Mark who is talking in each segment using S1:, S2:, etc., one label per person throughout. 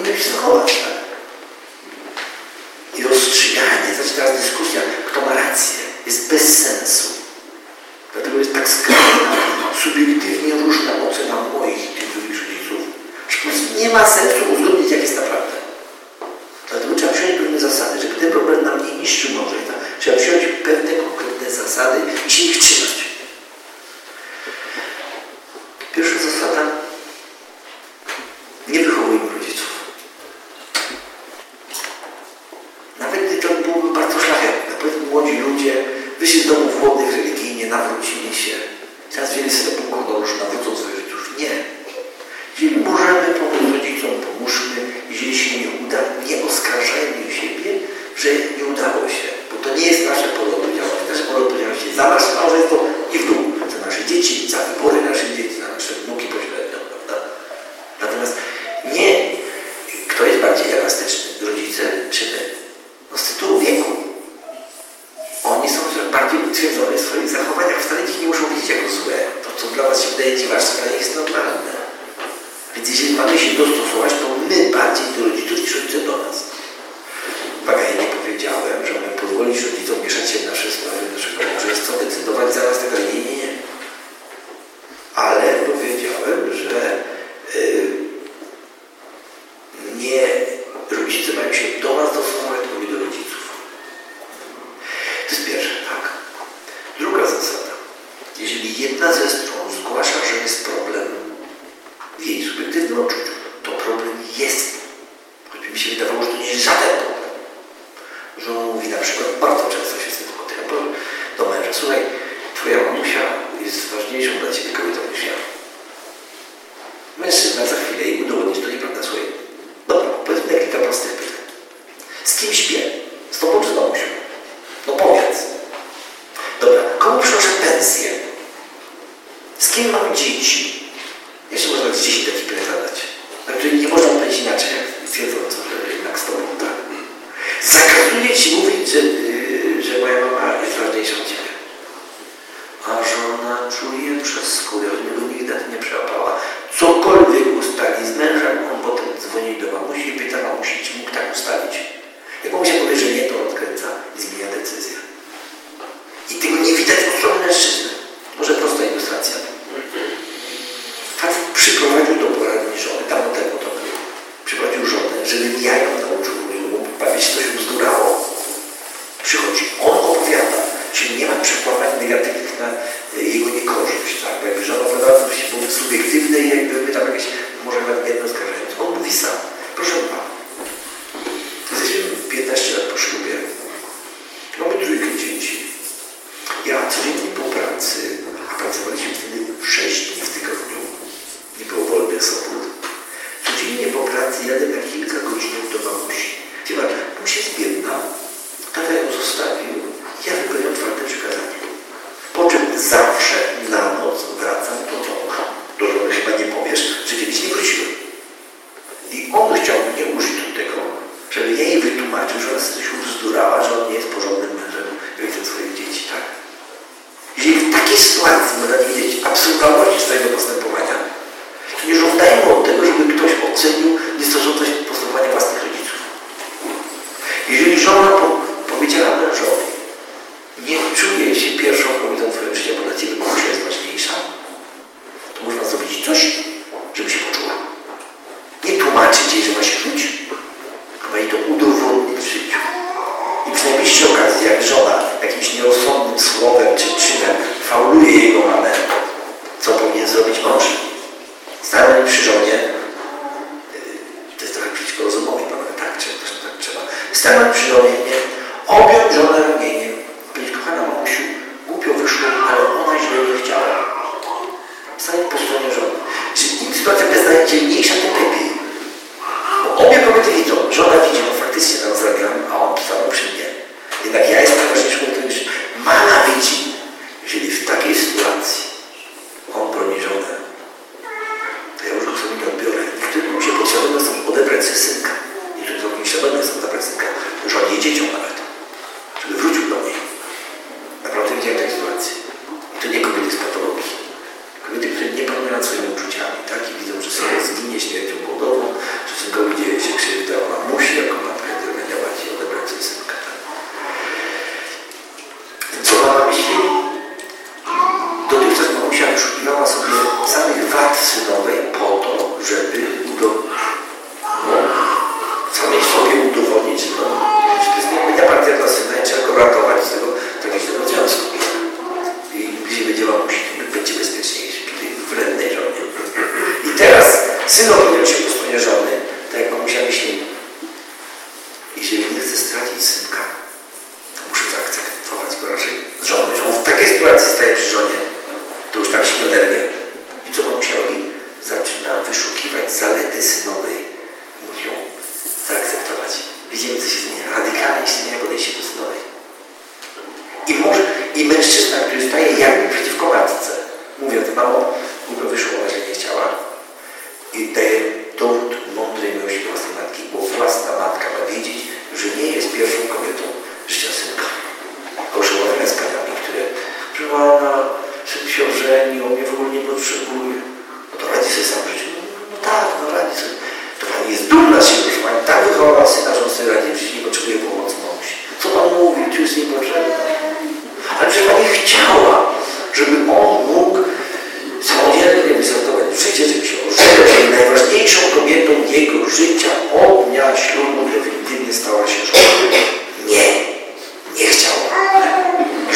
S1: улице Холодно. Z kim mam dzieci? Jeszcze można z dzieci taki pytanie zadać. Znaczy nie można powiedzieć inaczej, jak stwierdzono, że jednak z tobą tak. Zakazuje ci mówić, że y, It's the sytuacji można widzieć absurdalność swojego postępowania. Nie żądajmy od tego, żeby ktoś ocenił niestożącość postępowania własnych rodziców. Jeżeli żona i mężczyzna, który staje jakby przeciwko matce, mówiąc mało,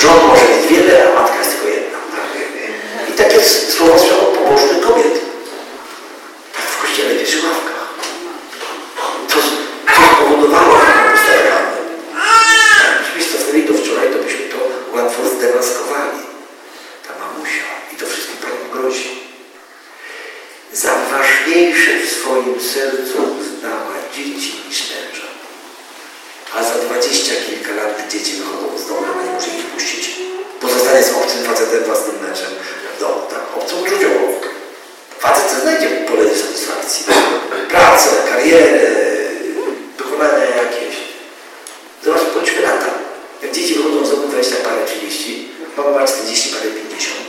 S1: junto com Jesus. Дети родом за 20 пара 50, мама 20 пара 50.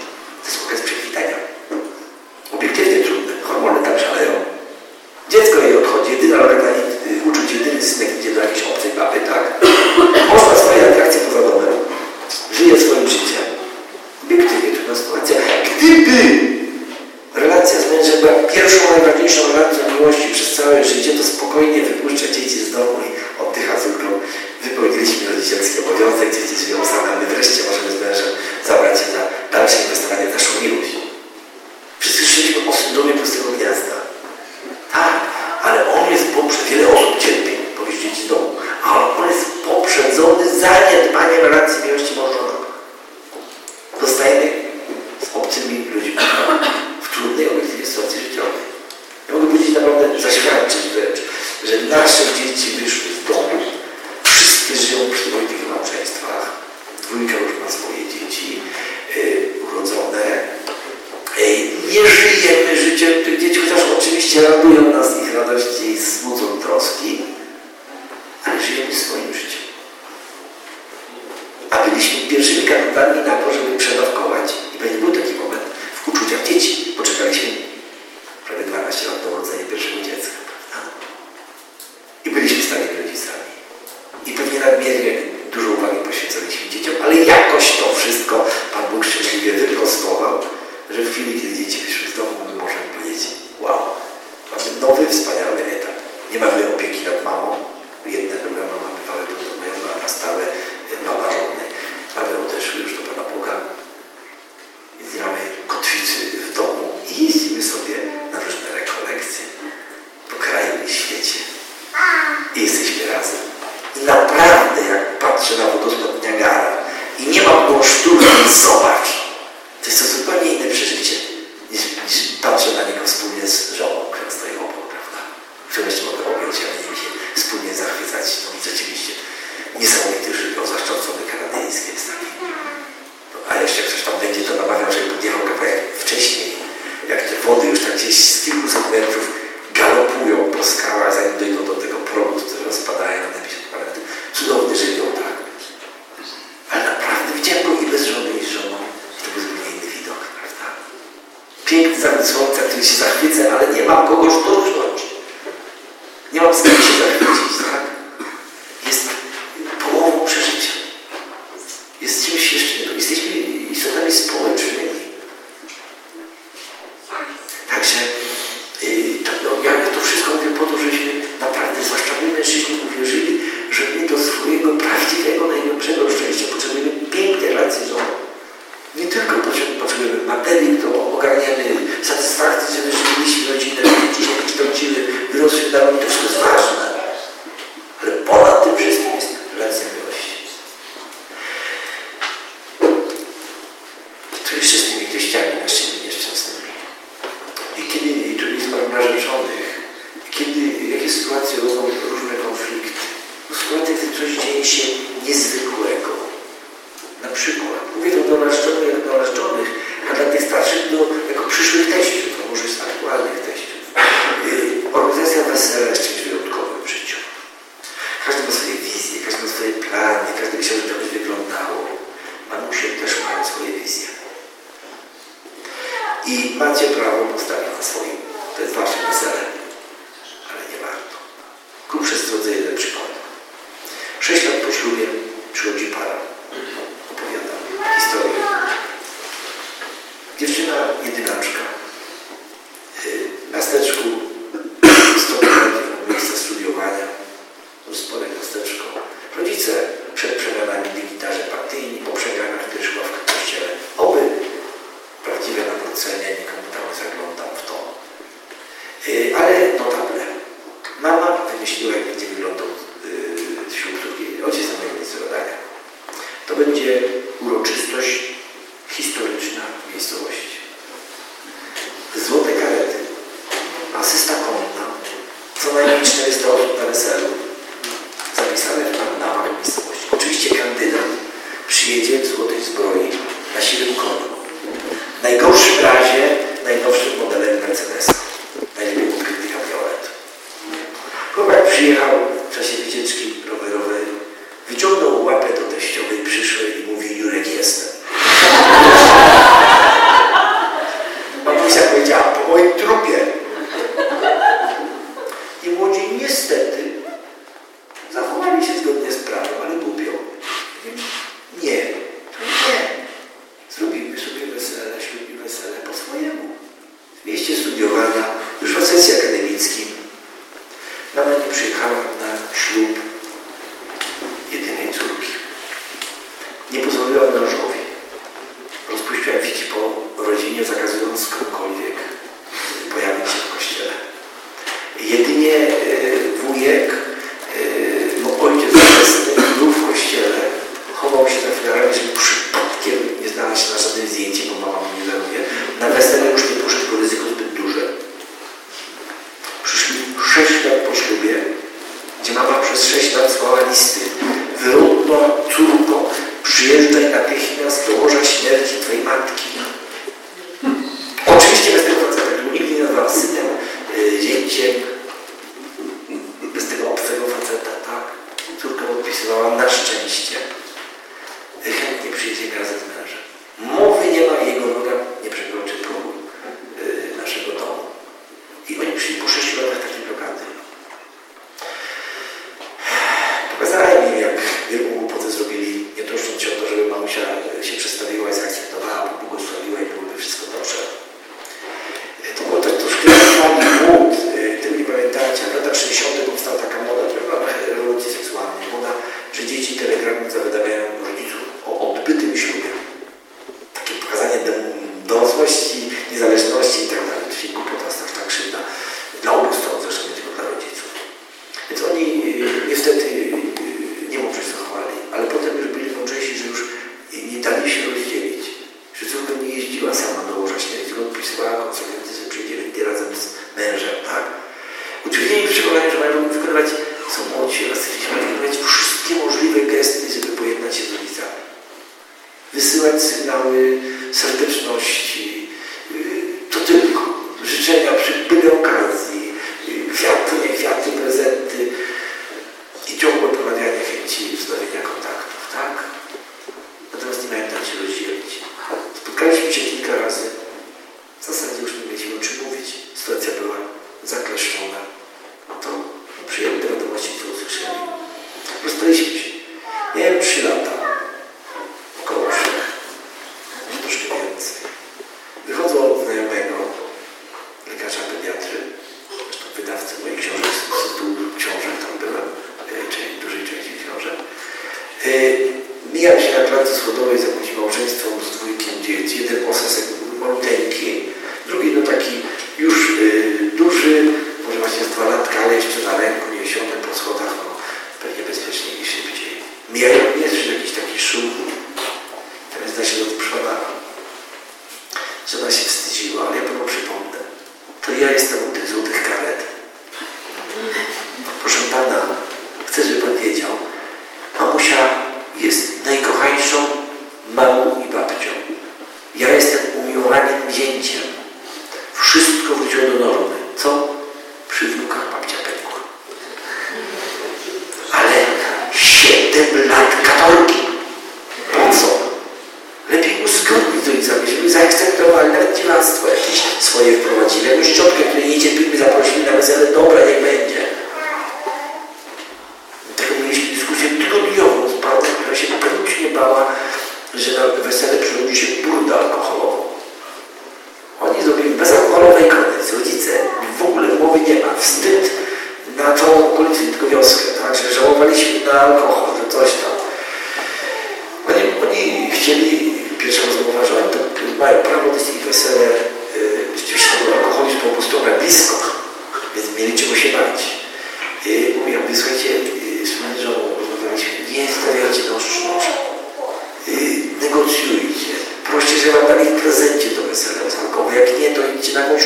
S1: esperança se Deus te wesele jest wyjątkowe w życiu. Każdy ma swoje wizje, każdy ma swoje plany, każdy chciał, żeby to by wyglądało. Mamusie też mają swoje wizje. I macie prawo jedno dobre. Mama wymyśliła, jak będzie wyglądał yy, ślub drugiej. Ojciec na granicy rodania. To będzie zaakceptowali, nawet dziwaństwo jakieś swoje wprowadzili. Jakąś ciotkę, której nie cierpimy, zaprosić że mam tam ich prezencie do wesela zamkowe. Jak nie, to idźcie na jakąś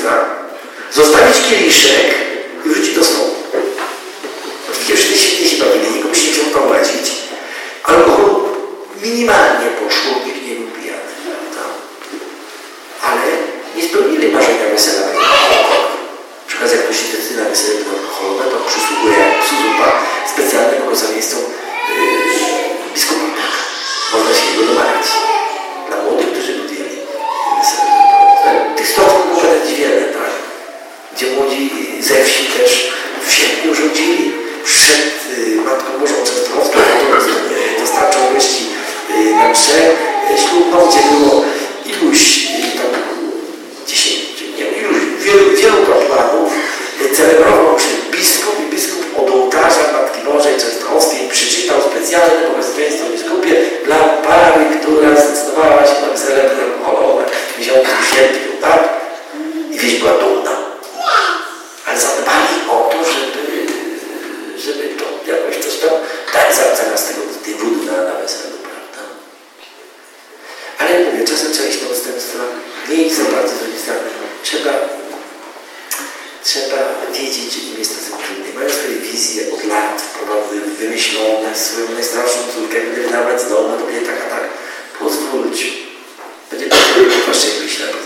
S1: Chrystusa. Zostawić kieliszek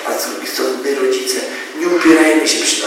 S1: rodzinna, to rodzice. Nie upierajmy się przy